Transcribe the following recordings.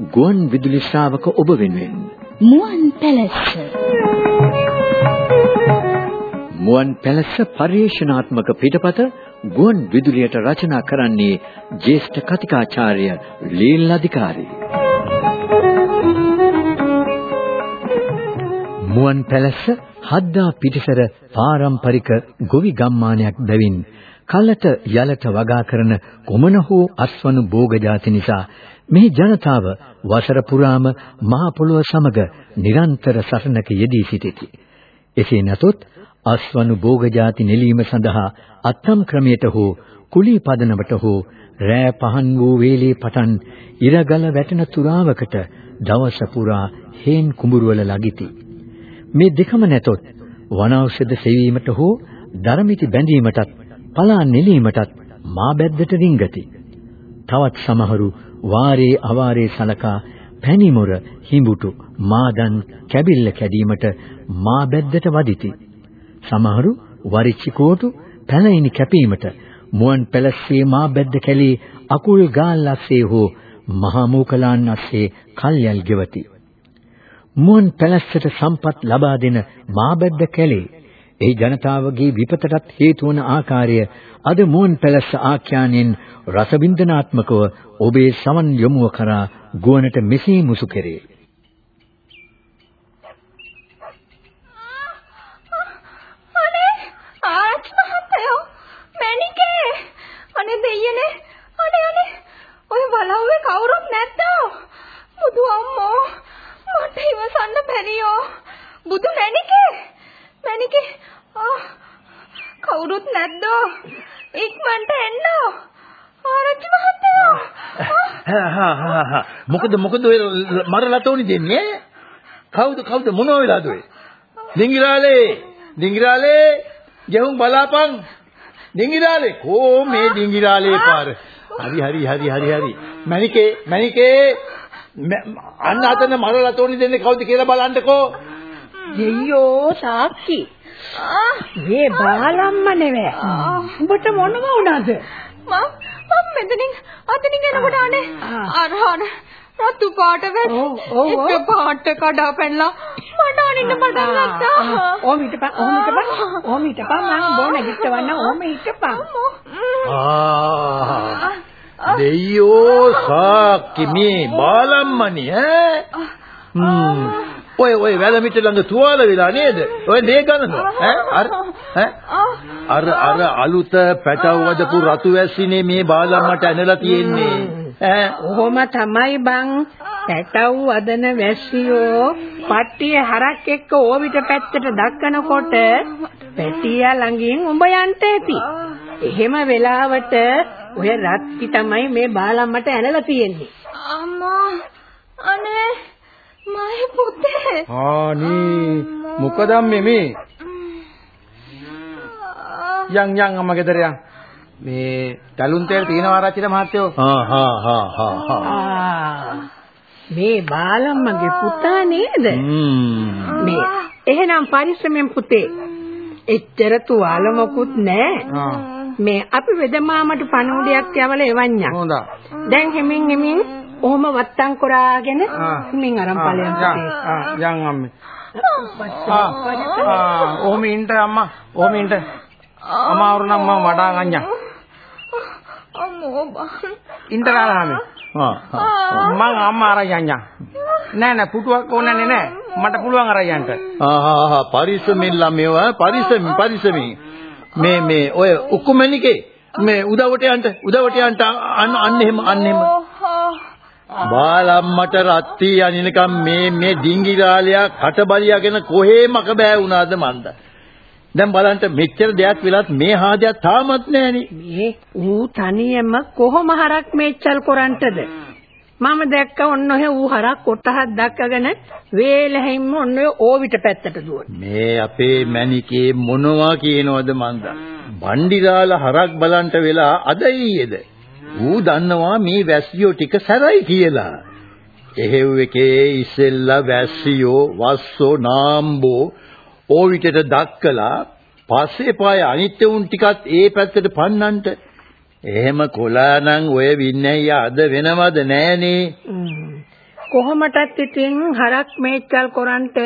ගුවන් විදුලි ශ්‍රාවක ඔබ වෙනුවෙන්. මුවන් පැලැස්ස. මුවන් පැලැස්ස පරිශනාත්මක පිටපත ගුවන් විදුලියට රචනා කරන්නේ ජ්‍යෙෂ්ඨ කතිකාචාර්ය ලීල් අධිකාරී. මුවන් පැලැස්ස හද්දා පිටිසර පාරම්පරික ගොවි ගම්මානයක් බැවින් කලට යලට වගා කරන කොමන හෝ අස්වනු භෝග ಜಾති නිසා මේ ජනතාව වසර පුරාම මහ පොළොව සමග නිරන්තර සටනක යෙදී සිටිති. එසේ නැතොත් අස්වනු භෝග ಜಾති නෙලීම සඳහා අත්තම් ක්‍රමයට හෝ කුලී පදනමට හෝ රෑ පහන් වූ වේලේ පටන් ඉරගල වැටෙන තුරාවකට දවස පුරා හේන් කුඹුරවල ලගිති. මේ දෙකම නැතොත් වනෞෂධ සෙවීමට හෝ ධර්මිති බැඳීමටත් පලා නෙලීමටත් මා බැද්දට රිංගති. තවත් සමහරු වාරේ අවාරේ සලකා පැණිමොර හිඹුටු මාදන් කැබිල්ල කැඩීමට මා බැද්දට වදිති. සමහරු වරිච්චි කෝටු පැලයිනි කැපීමට මුවන් පැලස්සේ මා බැද්ද කැලේ අකුල් ගාල් අස්සේ හෝ මහා මූකලාන් අස්සේ කල්යල් ගෙවති. මුවන් පැලැස්සට සම්පත් ලබා දෙන මාබැද්ද කැලේ ඒ ජනතාවගේ විපතටත් හේතු වන ආකාරය අද මුවන් පැලැස්ස ආඛ්‍යානයෙන් රසවින්දනාත්මකව ඔබේ සමන් යොමුව කරා ගුවනට මෙසේ මුසු කෙරේ. අනේ දෙයියනේ අනේ අනේ ඔය බලව්වේ කවුරුත් නැද්ද? බුදු අම්මෝ මට ඉවසන්න බැරියෝ. බුදු මැණිකේ. මැණිකේ. ආ කවුරුත් නැද්ද? ඉක්මනට එන්න. ආරච්චි මහත්තයෝ. හා හා හා මොකද මොකද ඔය මරලා තෝනි දෙන්නේ? කවුද කවුද මොනව වෙලාද ඔය? ඩිංගිරාලේ ඩිංගිරාලේ ගෙහුම් බලාපන් ඩිංගිරාලේ කෝ මේ ඩිංගිරාලේ පාර හරි හරි හරි හරි හරි මණිකේ මණිකේ අන්න අතන මරලා තෝනි දෙන්නේ කවුද කියලා බලන්නකෝ. දෙයියෝ සාක්ෂි. මේ බාලම්ම නෙවෙයි. උඹට මොනව වුණාද? මම මම මෙතනින් අතනින් එනකොට අනේ අරහන රතු පාට වෙස් එක පාට කඩා පැනලා මට අනින්න පටන් ගත්තා. ඕම හිටපන් ඕම හිටපන් ඕම හිටපන් මම බොන හිටවන්න ඕම හිටපන්. ආ දෙයියෝ සාක්කි මේ බාලම්මනි ඈ ඔය ඔය වැලමිට ළඟ තුවාල වෙලා නේද? ඔය දේ ගන්නද ඈ? අර ඈ? අර අර අලුත පැටව වදපු රතු වැස්සිනේ මේ බාලම්මට ඇනලා තියෙන්නේ. ඈ? ඔහොම තමයි බං පැටව වදන වැස්සියෝ පට්ටිය හරක් එක්ක ඕවිත පැත්තට දක්කනකොට පැටියා ළඟින් උඹ යන්න ඇති. එහෙම වෙලාවට ඔය රත්ති තමයි මේ බාලම්මට ඇනලා තියෙන්නේ. අම්මා. ආනී මොකද මේ යන් යන් අම්මා ගෙදර යන්. මේ දලුන් තෙල් තියෙනවා ආරච්චිට මහත්තයෝ. හා හා හා හා හා. මේ බාලම්මගේ පුතා නේද? මේ එහෙනම් පරිස්සමෙන් පුතේ. එච්චර තුවාල මොකුත් නැහැ. මේ අපි වෙදමාමට පණුඩියක් යවල එවන්නම්. හොඳයි. දැන් හෙමින් හෙමින් ඔහොම වත්තම් කරාගෙන හෙමින් අරන් ඵලයන්. යන් අම්මේ. ආ ඔහොම ඉන්න අම්මා. ඔහොම ඉන්න. අමාරු නම් මම වඩා ගන්නම්. අම්මෝ බං. ඉන්න රාලාමේ. මං අම්මා අරන් යන්නම්. නෑ නෑ පුටුවක් ඕනන්නේ නෑ. මට පුළුවන් අරන් යන්න. ආහා පරිස්සමෙන් ළමයෝ පරිස්සමෙන් පරිස්සමෙන්. මේ මේ ඔය උකුමැණිකේ මේ උදවට යන්න උදවට යන්න අන්න අන්න එහෙම අන්න එහෙම බාලම්මට රත්ති අනිනකම් මේ මේ ඩිංගිරාලයා කටබලියාගෙන කොහේ මක බෑ වුණාද මන්ද දැන් බලන්න මෙච්චර දෙයක් වෙලත් මේ හාදයක් තාමත් නැහනේ මේ ඌ තනියම කොහොම හරක් මෙච්චල් කරන්ටද මම දැක්ක ඔන්න ඔය ඌ හරක් කොටහක් දක්කගෙන වේලෙහින්ම ඔන්න ඔය ඕවිට පැත්තට දුවන. මේ අපේ මැනිකේ මොනවා කියනවද මන්ද? බණ්ඩිරාල හරක් බලන්ට වෙලා අද ඊයේද? ඌ දන්නවා මේ වැස්සියෝ ටික සැරයි කියලා. එහෙව් එකේ ඉස්සෙල්ලා වැස්සියෝ වස්සෝ නාම්බෝ ඕවිටට දක්කලා පස්සේ පාය අනිත් උන් ටිකත් ඒ පැත්තට පන්නන්ට එහෙම කොලානම් ඔය වින්නැය අද වෙනවද නෑනේ කොහොමටත් ඉතින් හරක් මේච්චල් කොරන්ට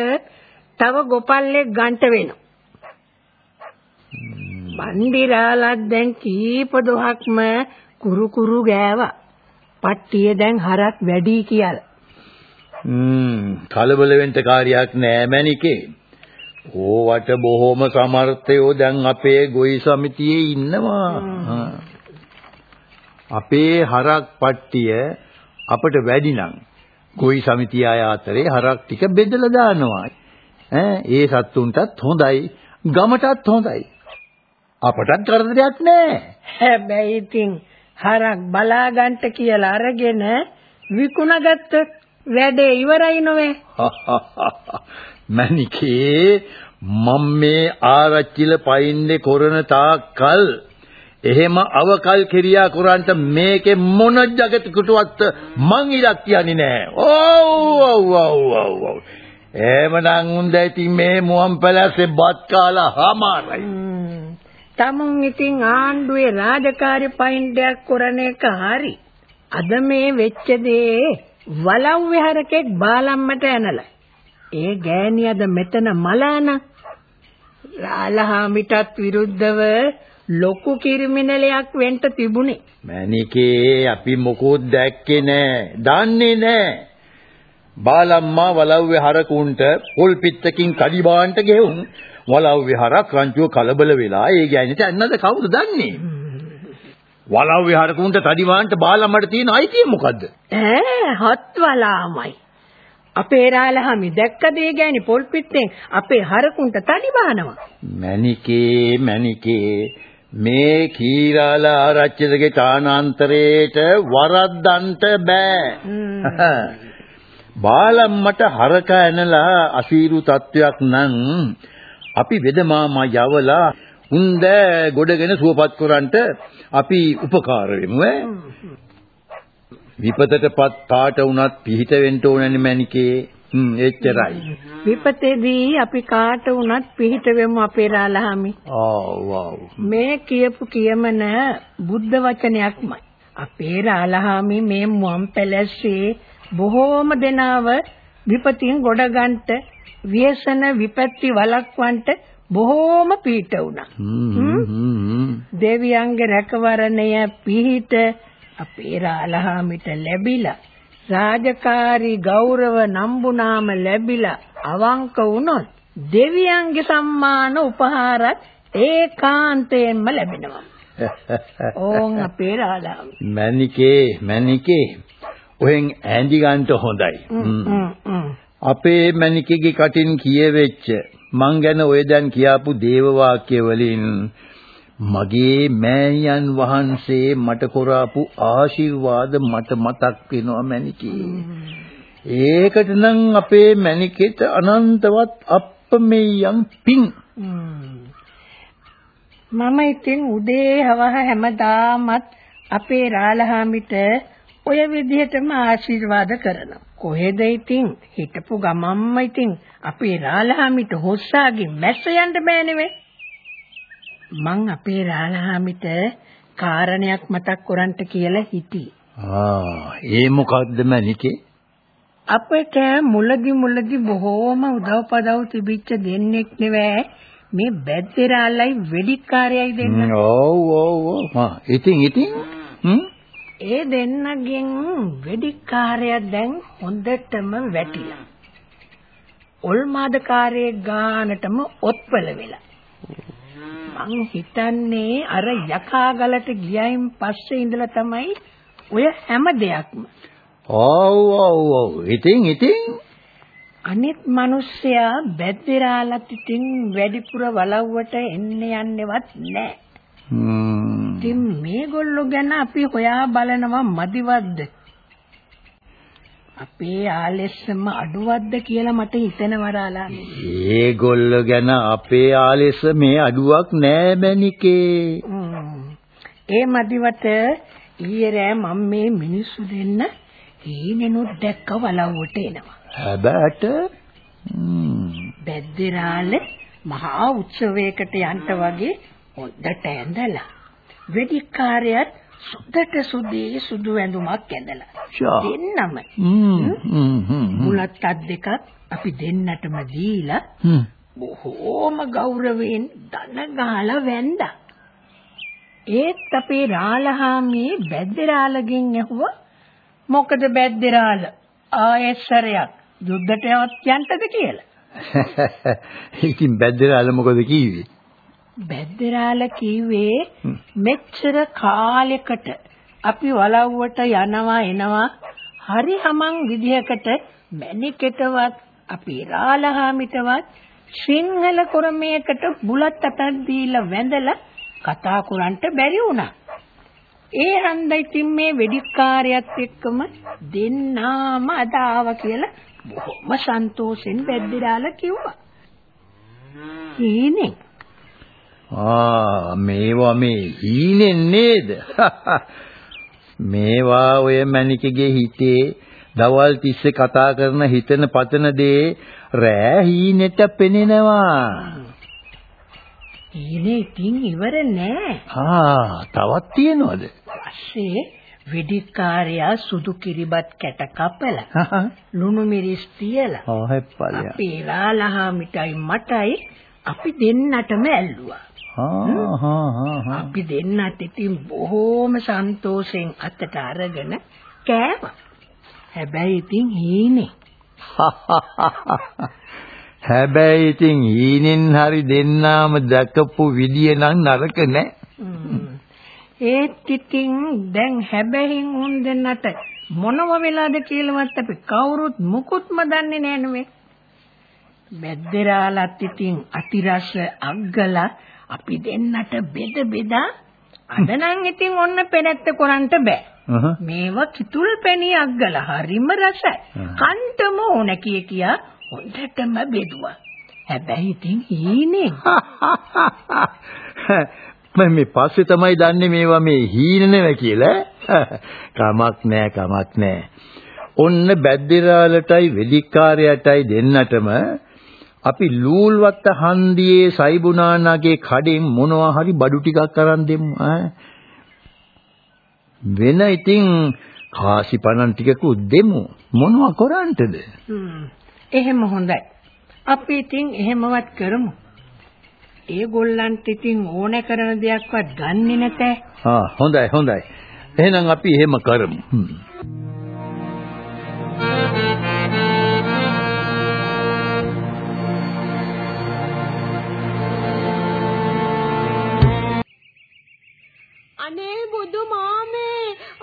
තව ගොපල්ලෙක් ගන්ට වෙනවා. බණ්ඩිරාලත් දැන් කීප දොහක්ම කුරු කුරු ගෑවා. පට්ටිය දැන් හරක් වැඩි කියලා. හ්ම් කලබල වෙන්න කාර්යයක් නෑ මැනිකේ. ඕවට බොහොම සමර්ථයෝ දැන් අපේ ගොවි සමිතියේ ඉන්නවා. අපේ හරක් පට්ටිය අපට වැඩි නම් ගොවි සමිතිය අය අතරේ හරක් ටික බෙදලා දානවා. ඈ ඒ සත්තුන්ටත් හොඳයි, ගමටත් හොඳයි. අපටත් කරදරයක් නෑ. හැබැයි ඉතින් හරක් බලාගන්ට කියලා අරගෙන විකුණගත්ත වැඩේ ඉවරයි නොවේ. මණිකේ මම මේ ආරච්චිල පයින්නේ කරන තාක්කල් එහෙම අවකල් කිරියා කරන්ට මේකේ මොන జగතකටවත් මං ඉලක් කියන්නේ නෑ. ඔව් ඔව් ඔව් ඔව්. එහෙමනම් උන්ද ඉතින් මේ මුවන් පැලැස්සේ බත් කාලා හමාරයි. තමුන් ඉතින් ආණ්ඩුවේ රාජකාරී පයින්ඩයක් කරන එක හරි. අද මේ වෙච්ච දේ වලව් විහරකෙක් බාලම්මට ඇනලා. ඒ ගෑණියද මෙතන මලාන. රාලහාමිටත් විරුද්ධව ලොකු කිරිමිනලයක් වෙන්න තිබුණේ. මණිකේ අපි මොකොත් දැක්කේ නෑ. දන්නේ නෑ. බාලම්මා වලව්වේ හරකුන්ට පොල් පිටකින් කඩි බාන්ට ගෙවුම් වලව්වේ හරක් රංචුව කලබල වෙලා ඒ ගෑනිට අන්නද කවුද දන්නේ? වලව්වේ හරකුන්ට තඩි බාන්ට බාලම්මට තියෙන අයිතිය මොකද්ද? ඈ හත් වලාමයි. අපේ රාලහාමි දැක්කද ඒ ගෑණි පොල් පිටෙන් අපේ හරකුන්ට තඩි බානවා. මණිකේ මණිකේ මේ කීරාල ආරච්චිලගේ තානාන්තරේට වරද්දන්ට බෑ. බාලම්මට හරක ඇනලා අසීරු තත්වයක් නම් අපි වෙදමාමා යවලා උන්ද ගොඩගෙන සුවපත් කරන්ට අපි උපකාර වෙමු ඈ. විපතටපත් කාට වුණත් පිහිට වෙන්න ඕනනේ මණිකේ. හ්ම් එච්චරයි. විපතේදී අපි කාට වුණත් පිහිට වෙමු අපේ රාලහාමි. ආව්. මේ කියපු කියමන බුද්ධ වචනයක්මයි. අපේ රාලහාමි මේ මුවන් පැලැස්සේ බොහෝම දෙනාව විපතින් ගොඩගන්ට ව්‍යසන විපත්ති වළක්වන්නට බොහෝම පිහිට වුණා. දෙවියන්ගේ රැකවරණය පිහිට අපේ රාලහාමිට ලැබිලා රාජකාරී ගෞරව නම්බුනාම ලැබිලා අවංක වුණොත් දෙවියන්ගේ සම්මාන උපහාරත් ඒකාන්තයෙන්ම ලැබෙනවා. ඕන් අපේ රාලහාමි. මණිකේ මණිකේ ඔහෙන් ඈඳි ගන්නට හොඳයි. අපේ මණිකේගේ කටින් කියවෙච්ච මං ගැන ඔය දැන් කියාපු දේව වාක්‍ය වලින් මගේ මෑණියන් වහන්සේ මට කරාපු ආශිර්වාද මට මතක් වෙනවා මණිකේ. ඒකට නම් අපේ මණිකේට අනන්තවත් අප්පමෙයන් පිං. මම ඉතින් උදේ හවහ හැමදාමත් අපේ රාලහාමිට ඔය විදිහටම ආශිර්වාද කරනවා. කොහෙද ඉතින් හිටපු ගමම්ම ඉතින් අපේ රාලහාමිට හොස්සාගේ මැස්ස යන්න බෑනේ මං අපේ රාලහාමිට කාරණයක් මතක් කරන්ට කියලා හිතී. ආ ඒ මොකද්ද මණිකේ? අපිට මුලදි මුලදි බොහෝම උදව්පදව් තිබිච්ච දෙන්නෙක් නෙවෙයි මේ බැද්දරාලයි වෙඩික්කාරයයි දෙන්න. ඔව් ඔව් ඔව්. හා ඉතින් ඉතින් හ්ම් ඒ දෙන්නගෙන් වෙඩික්කාරයා දැන් හොඳටම වැටිලා. ඔල්මාදකාරයේ ගානටම ඔත්පල වෙලා. මං හිතන්නේ අර යකාගලට ගියයින් පස්සේ ඉඳලා තමයි ඔය හැම දෙයක්ම. ඔව් ඔව් ඔව්. ඉතින් ඉතින් අනිත් මිනිස්සයා බැද්දරාලත් ඉතින් වැඩිපුර වලව්වට එන්න යන්නේවත් නැහැ. හ්ම් ඉතින් මේගොල්ලෝ ගැන අපි හොයා බලනවා මදිවද්ද? අපේ ආලෙස්සම අඩුවක්ද කියලා මට හිතෙනවා රාලා. ඒගොල්ලෝ ගැන අපේ ආලෙස මේ අඩුවක් නෑ මැනිකේ. ඒ මදිවට ඊයේ රෑ මම මේ මිනිස්සු දෙන්න හීනෙනුත් දැක්ක වලව්වට එනවා. හැබැට බැද්දරාල මහා උත්සවයකට යන්න වගේ හොඳට ඇඳලා වෙදිකාරයත් සුදට සුදී සුදු ඇඳුමක් ඇඳලා. දෙන්නම. මුලත් අත් දෙකක් අපි දෙන්නටම දීලා බොහෝම ගෞරවයෙන් දන ගහලා වැන්දා. ඒත් අපේ රාලහාමී බැද්දරාලගෙන් ඇහුවා මොකද බැද්දරාල ආයෙසරයක් යුද්ධට යන්නද කියලා. ඉතින් බැද්දරාල මොකද කිව්වේ? බැද්දරාල කිව්වේ මෙච්චර කාලෙකට අපි වලව්වට යනවා එනවා හරි හමං විදිහකට මැණිකෙටවත් අපි රාලහාමිටවත් සිංහල කුරමයකට බුලත් අතක් දීලා වැඳලා කතා කරන්න බැරි වුණා. ඒ හන්දයි තින් මේ වෙදිකාරයත් එක්කම දෙන්නාම අද ආවා කියලා බොහොම සන්තෝෂෙන් බැද්දිරාලා කිව්වා. හීනේ. ආ මේවා මේ හීනෙන් නේද? මේවා ඔය මණිකගේ හිතේ දවල් තිස්සේ කතා කරන හිතන පතන දේ රෑ හීනෙට පෙනෙනවා. හීනේ ඉතින් ඉවර නෑ. ආ තවත් තියනවද? පස්සේ වෙදිකාරයා සුදු කිරිබත් කැට කපලා ලුණු මිරිස් තියලා ආ හැප්පලියා. අපේ ලාලහාමිටයි මටයි අපි දෙන්නටම ඇල්ලුවා. අපි දෙන්නත් ඉතින් බොහෝම සන්තෝෂෙන් අතට අරගෙන කෑවා. හැබැයි ඉතින් හීනේ. හැබැයි ඉතින් හීනෙන් හරි දෙන්නාම දැකපු විදිය නම් නරක නෑ. ඒත් ඉතින් දැන් හැබැයින් උන් දෙන්නට මොනව වෙලාද කියලාවත් අපි කවුරුත් මුකුත්ම දන්නේ නෑ නෙවෙයි. බෙද්දරාලත් ඉතින් අතිරස අග්ගලා අපි දෙන්නට බෙද බෙදා අද නම් ඉතින් ඔන්න පෙරැත්ත කරන්න බෑ. මේව කිතුල් පැණි අග්ගලා හරිම රසයි. කන්ටම ඕන කිය කියා හොඳටම බෙදුවා. හැබැයි ඉතින් හීනේ. මම මේ පස්සේ තමයි දන්නේ මේවා මේ හීන නෙවෙයි කියලා. කමක් නෑ කමක් නෑ. ඔන්න බැද්දිරාලටයි වෙදිකාරයටයි දෙන්නටම අපි ලූල්වත්ත හන්දියේ සයිබුනානාගේ කඩෙන් මොනවා හරි බඩු ටිකක් අරන් දෙමු ඈ. වෙන ඉතින් කාසි පණන් ටිකකුත් දෙමු. මොනවා කරන්නටද? එහෙම හොඳයි. අපි ඉතින් එහෙමවත් කරමු. ඒගොල්ලන්ට ඉතින් ඕන කරන දෙයක්වත් ගන්නෙ නැතේ. ආ හොඳයි හොඳයි. එහෙනම් අපි එහෙම කරමු. අනේ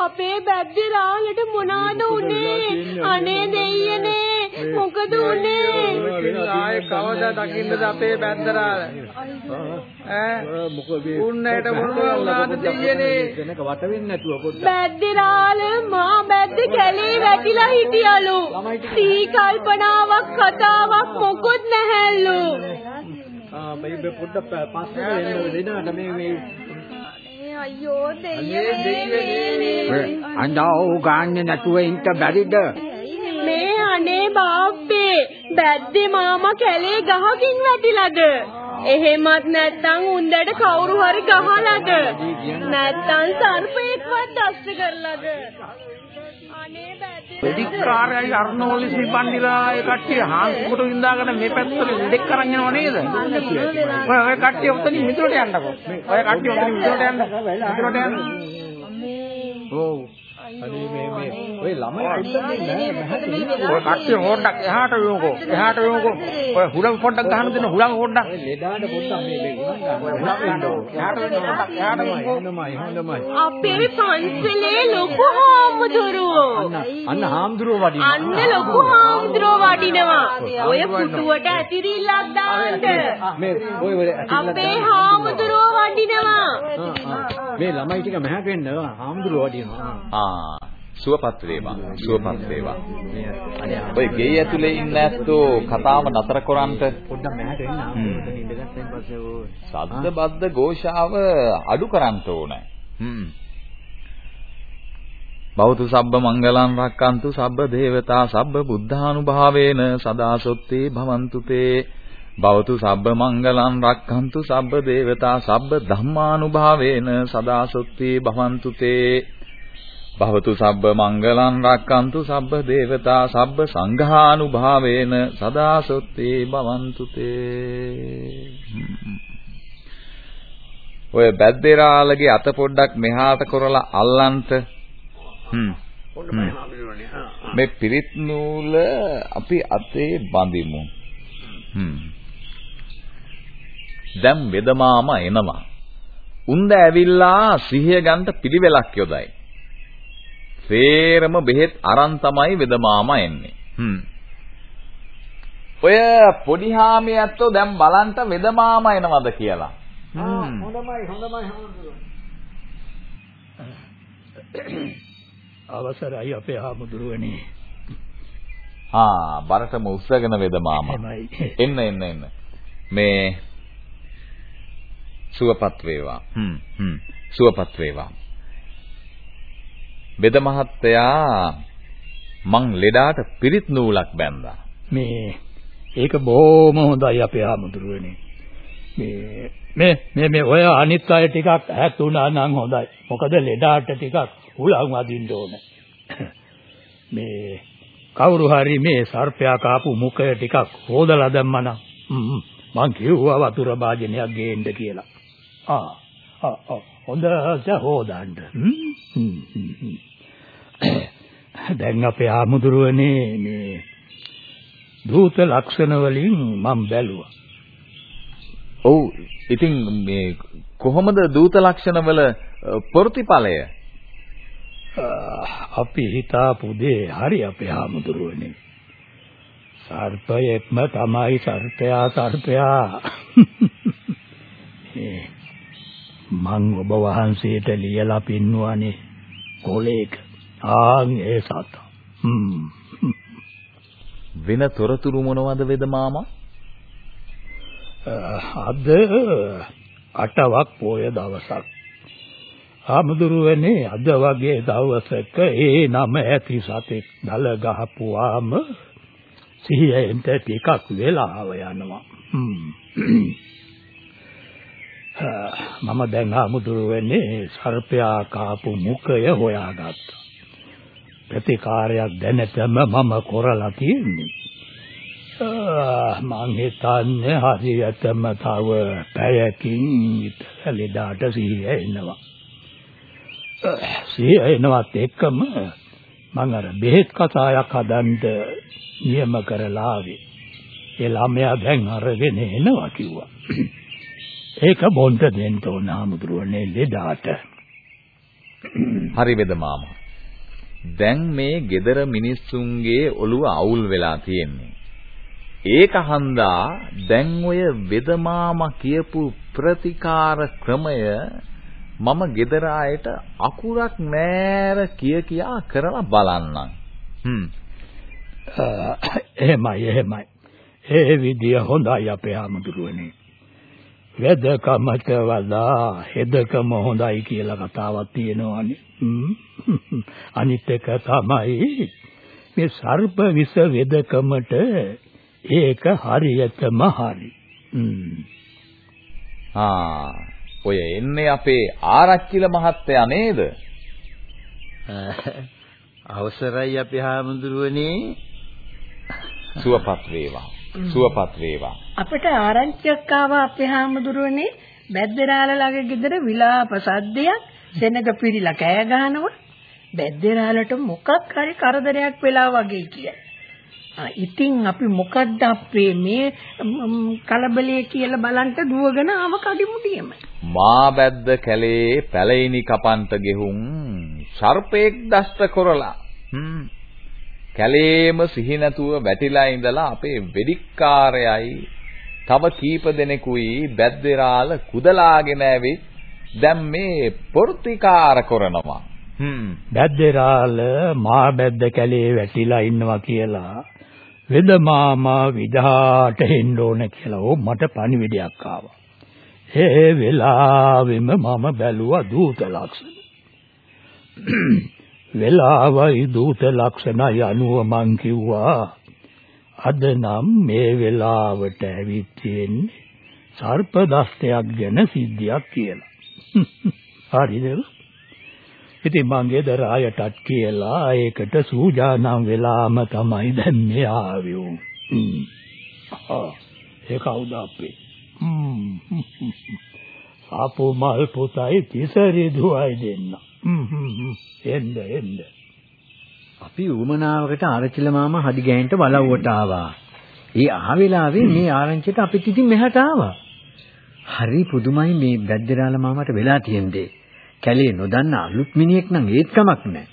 අපේ බැද්දි රාලට මොනවාද උනේ? අනේ දෙයියනේ මොකද උනේ? ආයේ කවදා දකින්නද අපේ බැද්දරාල ඈ? මොකද උන්නේට මොනවා උනාද දෙයියනේ? දෙනක වට වෙන්නේ නැතුව පොඩ්ඩක්. බැද්දි රාල මා බැද්දි කැලේ වැටිලා හිටියලු. සී කල්පනාවක් කතාවක් මොකොත් නැහැලු. ආ මේ පොඩ්ඩක් පස්සේ එන්න දෙන්නට මේ මේ අයියෝ දෙයියනේ අඬව ගාන්නේ නැතුව ඉන්න බැරිද? මේ අනේ බාප්පේ බැද්දේ මාමා කැලේ ගහකින් වැටිලාද එහෙමත් නැත්තම් උන්දට කවුරු හරි ගහලාද නැත්තම් සර්පයෙක්වත් දෂ්ට කරලාද වෙදිකාරයයි අර්ණෝලි සිබ්බන්දිලා ඒ කට්ටිය හාන්කුට වින්දාගෙන මේ පැත්තට දෙක් කරන් යනව නේද? ඔය ඔය කට්ටිය උතනින් මිදුලට යන්නකෝ. ඔය කට්ටිය උතනින් මිදුලට යන්න. මිදුලට යන්න. ඔව් ඔය ළමයි ඔය කට්ටිය හොඩක් එහාට යමුකෝ එහාට යමුකෝ ඔය හුලං පොඩ්ඩක් ගහන්න දෙන්න හුලං පොඩ්ඩක් ලෙඩාට පොඩ්ඩක් මේ මේ හුලං ගන්න එහාට පොඩ්ඩක් එහාට හොඳමයි හොඳමයි. අපේ පන්සලේ ලොකු හාමුදුරුවෝ. අන්න හාමුදුරුවෝ වඩින අන්න ලොකු හාමුදුරුවෝ වඩිනවා. ඔය පුටුවට ඇතිරිල්ලක් දාන්න. මේ ඔය අපේ හාමුදුරුවෝ වඩිනවා මේ ළමයි ටික මහට වෙන්න හාමුදුරුවෝ වඩිනවා. ආ සුවපත් වේවා සුවපත් වේවා. ඔය ගේ ඇතුලේ ඉන්න ඇත්තෝ කතාව නතර කරන්ට. පොඩ්ඩක් මෑට එන්න සද්ද බද්ද ഘോഷාව අඩු කරන්ට ඕනේ. හ්ම්. බෞතු සබ්බ මංගලං රක්칸තු සබ්බ දේවතා සබ්බ බුද්ධානුභාවේන සදාසොත්තේ භවන්තුතේ භවතු සබ්බ මංගලං රක්칸තු සබ්බ දේවතා සබ්බ ධම්මානුභාවේන සදා සොත්තේ භවන්තු තේ. භවතු සබ්බ මංගලං රක්칸තු සබ්බ දේවතා සබ්බ සංඝානුභාවේන සදා සොත්තේ භවන්තු තේ. ඔය බැද්දේරාලගේ අත පොඩ්ඩක් මෙහාට කරලා අල්ලන්ට. හ්ම්. මේ පිරිත් නූල අපි අතේ බඳිමු. හ්ම් දැන් වෙදමාම එනවා. උන්ද ඇවිල්ලා සිහිය ගන්න පිළිවෙලක් යොදයි. සේරම බෙහෙත් අරන් තමයි වෙදමාම එන්නේ. හ්ම්. ඔය පොඩි හාමියැත්තෝ දැන් බලන්න වෙදමාම එනවද කියලා? හොඳමයි හොඳමයි අවසරයි අපේ ආමුදුරුවනේ. ආ බරටම උස්සගෙන වේද මාමා. එන්න එන්න එන්න. මේ සුවපත් වේවා. හ්ම් හ්ම් සුවපත් වේවා. බෙද මහත්තයා මං ලෙඩාට පිරිත් නූලක් බැන්දා. මේ ඒක බොහොම හොඳයි අපේ ආමුදුරුවනේ. මේ මේ මේ මේ ඔය අනිත් අය ටිකක් ඈත් වුණා නම් හොඳයි. මොකද ලෙඩාට ටිකක් උලන් වදින්න ඕන. මේ කවුරු හරි මේ සර්පයා කාපු මුඛය ටිකක් හොදලා දැම්මනම් මං කිව්වා වතුර භාජනයක් ගේන්න කියලා. ආ හොඳට හොදන්න. දැන් අපේ ආමුදුරුවනේ මේ දූත ලක්ෂණ වලින් මම බැලුවා. ඔව් ඉතින් මේ කොහොමද දූත ලක්ෂණ වල ප්‍රතිඵලය? අපි හිතාපු දේ හරි අපේ ආමුදුරුවනේ. සර්පයෙක්ම තමයි සර්පයා සර්පයා. මං ඔබ වහන්සේට ලියලා පින්නුවානේ කොලේක. ආන් ඒ සත. වෙන තොරතුරු මොනවද වේද මාමා? අද අටවක් පොය දවසක්. ආමුදුරුවනේ අද වගේ දවසක ඒ නම ඇති සතෙක් දල ගහපුවාම සිහියෙන් ටිකක් වෙලාව යනවා. මම දැන් ආමුදුරුවනේ සර්පයා කාපු මුඛය හොයාගත්තා. ප්‍රතිකාරයක් දැනටම මම කරලා තියෙන්නේ. මං හිතන්නේ හරියටම තව පැයකින් විතර ලෙඩාට සිහිය එනවා. සිහිය එනවත් එක්කම මං අර බෙහෙත් කසායක් හදන්න නියම කරලා ආවේ. ඒ ළමයා දැන් අරගෙන එනවා කිව්වා. ඒක බොන්න දෙන්න ඕන ආමුදුරනේ ලෙඩාට. හරි වේද මාමා. දැන් මේ gedara මිනිස්සුන්ගේ ඔළුව අවුල් වෙලා තියෙන්නේ. ඒක හන්දා දැන් ඔය වෙදමාමා කියපු ප්‍රතිකාර ක්‍රමය මම ගෙදර ආයට අකුරක් නෑර කිය කියා කරලා බලන්නම්. හ්ම්. එහෙමයි එහෙමයි. ඒ විදිය හොඳයි අපේ ආමතුරුවනේ. වෙදකමට වඩා හෙදකම හොඳයි කියලා කතාවක් තියෙනවානේ. අනිත් එක තමයි මේ සර්ප විස වෙදකමට ඒක හරියටම හරි. ආ ඔය එන්නේ අපේ ආරච්චිල මහත්තයා නේද? අවසරයි අපි හාමුදුරුවනේ. සුවපත් වේවා. සුවපත් වේවා. අපිට ආරංචියක් ආවා අපේ හාමුදුරුවනේ බැද්දරාල ළඟ ගෙදර විලාප සද්දයක් සෙනග පිරිලා කෑ ගහනවා. බැද්දරාලට මොකක් හරි කරදරයක් වෙලා වගේ කියයි. ඉතින් අපි මොකද්ද අපේ මේ කලබලයේ කියලා බලන්න දුවගෙන ආව කඩිමුඩියම. මා බැද්ද කැලේ පැලෙයිනි කපන්ට ගෙහුම් සර්පෙක් දෂ්ට කරලා. හ්ම්. කැලේම සිහි නැතුව වැටිලා ඉඳලා අපේ වෙදික්කාරයයි තව කීප දෙනෙකුයි බැද්දේරාල කුදලාගෙන ඇවිත් දැන් මේ පොර්තිකාර කරනවා. හ්ම්. බැද්දේරාල මා බැද්ද කැලේ වැටිලා ඉන්නවා කියලා වෙද මාමා විදහාට එන්න ඕන කියලා ඕ මට පණිවිඩයක් ආවා. ඒ වෙලාවෙම මම බැලුවා දූත ලක්ෂණ. වෙලාවයි දූත ලක්ෂණයි අනුව මං කිව්වා අද නම් මේ වෙලාවට ඇවිත් තියෙන්නේ සර්ප දස්තයක් ගැන සිද්ධියක් කියලා. හරිද? ඉතින් මං ගෙදර අයටත් කියලා ඒකට සූජානම් වෙලාම තමයි දැන් මේ ආවේ. ඒ කවුද අපේ? ආපෝ මල් පුතයි තිසරි දුවයි දෙන්න. එන්න එන්න. අපි උමනාවකට ආරචිල මාමා හදි ගෑන්ට බලව්වට ආවා. ඒ ආවෙලාවේ මේ ආරංචියට අපිට ඉතින් මෙහාට ආවා. හරි පුදුමයි මේ බැද්දරාල මාමට වෙලා තියෙන්නේ. කැලේ නොදන්න අලුත් මිනිහෙක් නම් ඒත් කමක් නැහැ.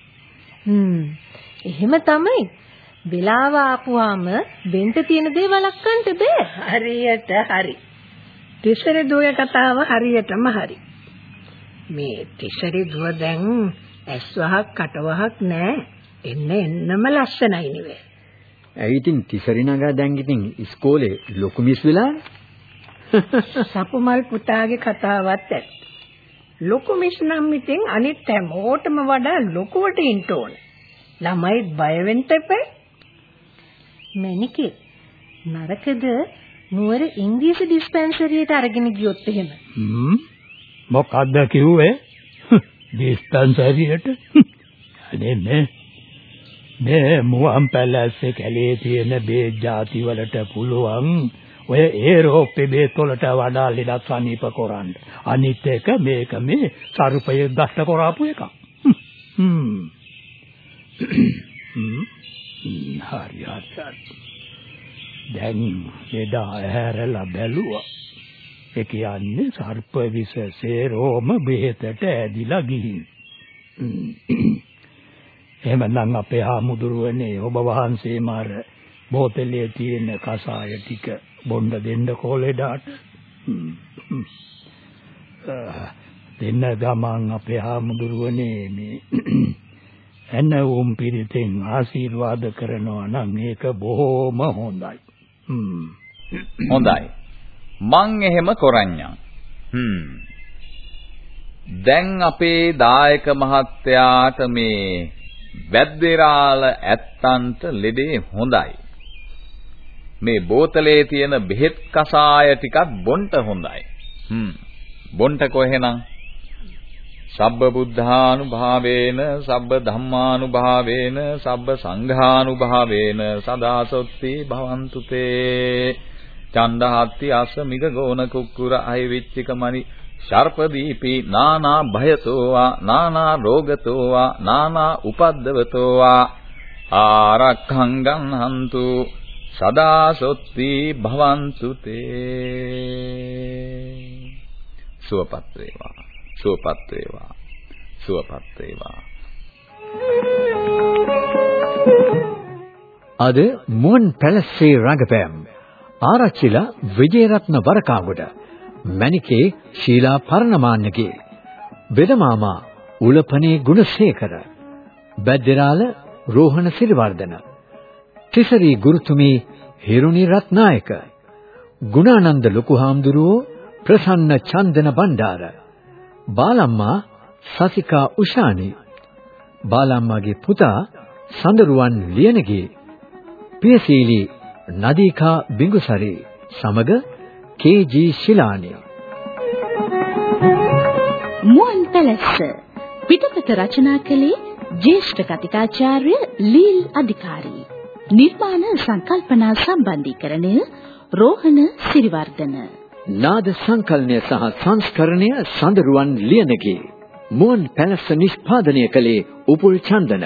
හ්ම්. එහෙම තමයි. වෙලාව ආපුවාම වෙන්න තියෙන දේ වළක්වන්න බෑ. හරියට හරි. තිසරේ දුවේ කතාව හරියටම හරි. මේ තිසරේ දුව දැන් ඇස්වහක් කටවහක් නැහැ. එන්න එන්නම ලස්සනයි නෙවෙයි. ඇයි ඉතින් තිසරි නගා දැන් ඉතින් ඉස්කෝලේ ලොකු මිස් වෙලානේ. සපුමල් පුතාගේ කතාවත් ඇත්ත. ලොකු මිස් නම් ඉතින් අනිත් හැමෝටම වඩා ලොකුවට ඉන්න ඕන. ළමයි බය වෙන්න එපා. මැනිකේ නරකද නුවර ඉංග්‍රීසි ඩිස්පෙන්සරියට අරගෙන ගියොත් එහෙම. හ්ම් මොකද්ද කිව්වේ? ඩිස්පෙන්සරියට? අනේ මේ මේ මුවන් පැලැස්සේ කැලේ තියෙන බේ ಜಾති වලට පුළුවන් ඔය ඒරෝප්පේ බේත් වලට වඩා ලෙඩක් සනීප කරන්න. අනිත් එක මේක මේ සර්පය දෂ්ට කරාපු එකක්. හ්ම්. හරි හරි. දැන් එදා ඇහැරලා බැලුවා. ඒ කියන්නේ සර්ප විස සේරෝම බෙහෙතට ඇදිලා ගිහින්. එහෙමනම් අපේ ආමුදුරුවනේ ඔබ වහන්සේ මාර බෝතලේ තියෙන කසාය ටික බොන්න දෙන්න කොලෙඩාට. දෙන්න ගමන් අපේ ආමුදුරුවනේ මේ එන උම් පිරිතෙන් ආශිර්වාද කරනවා නම් මේක බොහොම හොඳයි. හොඳයි. මං එහෙම කරන්නම්. හ්ම්. දැන් අපේ දායක මහත්තයාට මේ වැද්දේරාල ඇත්තන්ට ලෙඩේ හොඳයි. මේ බෝතලේ තියෙන බෙහෙත් කසාය ටිකක් බොන්න හොඳයි. හ්ම්. බොන්නක එහෙනම් සබ්බ බුද්ධානුභාවේන සබ්බ ධම්මානුභාවේන සබ්බ සංඝානුභාවේන සදාසොත්ති භවන්තු තේ චණ්ඩහත්ති අස්ස මිග ගෝණ කුක්කුර අහිවිච්චික මනි ශර්පදීපි නානා භයතෝවා නානා රෝගතෝවා නානා උපද්දවතෝවා ආරක්ඛං ගන්හන්තු සදාසොත්ති භවන්තු තේ. සුවපත් වේවා සුවපත් වේවා සුවපත් වේවා. අද මුවන් පැලස්සේ රංගපෑම් ආරච්චිලා විජේරත්න වරකාගොඩ. මණිකේ ශීලා පර්ණමාන්නගේ. බෙදමාමා උලපනේ ගුණසේකර. බැද්දරාල රෝහණ සිරිවර්ධන. තිසරි ගුරුතුමී හිරුනි රත්නායක. ගුණානන්ද ලොකුහාම්දුරුවෝ ප්‍රසන්න චන්දන බණ්ඩාර. බාලම්මා සසිකා උෂානි. බාලම්මාගේ පුතා සඳරුවන් ලියනගේ. පියසීලි නදීකා බිඟුසරි සමග කේ.ජී. ශිලානිය මුවන් පැලස්ස පිටපත රචනා කළේ ජ්‍යෙෂ්ඨ කතිකාචාර්ය ලීල් අධිකාරී. නිර්මාණ සංකල්පනා සම්බන්ධීකරණය රෝහණ සිරිවර්ධන. නාද සංකලනය සහ සංස්කරණය සඳරුවන් ලියනගේ මුවන් පැලස්ස නිෂ්පාදනය කළේ උපුල් චන්දන